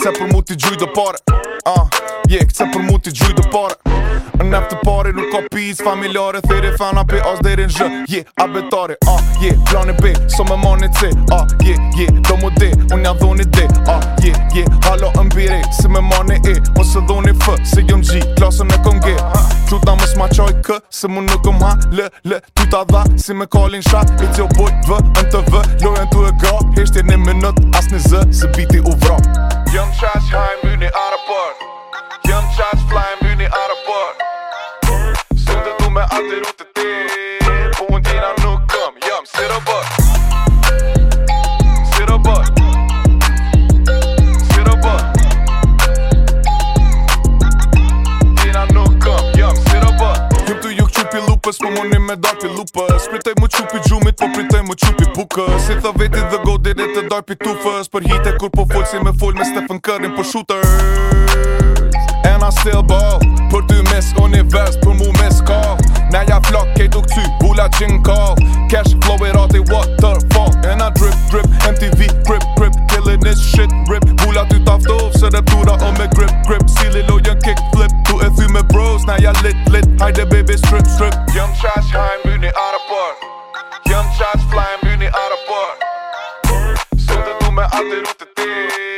Kësa për mu t'i gjuj dhe pare uh, yeah, Kësa për mu t'i gjuj dhe pare Në neftë pare nuk ka piz Familare, thire, fana, pe, as dhe rinjë Yeah, abetare, ah, uh, yeah Plane B, so me mani C, ah, uh, yeah, yeah Do mu dhe, unë ja dhoni D, ah, uh, yeah, yeah Halo, mbire, si me mani E Mo se dhoni F, si jëm G, klasën e këm G Quta më sma qaj kë, se mu nuk më ha Lë, lë, tu ta dha, si me kalin shak E t'jo boj, vë, në të vë, lojën të e ga Heshtje në as në Z se biti u Jump high, muni aan de bord. Jump fly, muni aan de bord. Zonder doen mij altijd op de tip. Om een ding aan nu kom, jam, sit up bord. Sit up bord. Sit up bord. Ding aan nu kom, jam, sit up bord. Jem tu jok čupi lupa, smo mu nime dati lupa. Spritaj mu čupi džumit, popritaj mu čupi bukë Si thë vetit dhe godin e të dar pitufës Për hite kur po full si me folë me Stefan Curry për shooter And I still ball Për ty mes univers, për mu miss call Na ja flok, kej duk ty, bula qin call Cash flow it all, they waterfall And I drip, drip, MTV, grip, grip Killin' this shit, rip, bula ty taftov Se dhe tura o me grip, grip Sili lo jën kick, flip, tu e thy me bros Na ja lit, lit, hajde baby, strip, strip Jëm trash, hajn bëni out of park Jëm trash, flyin bëni do do do do.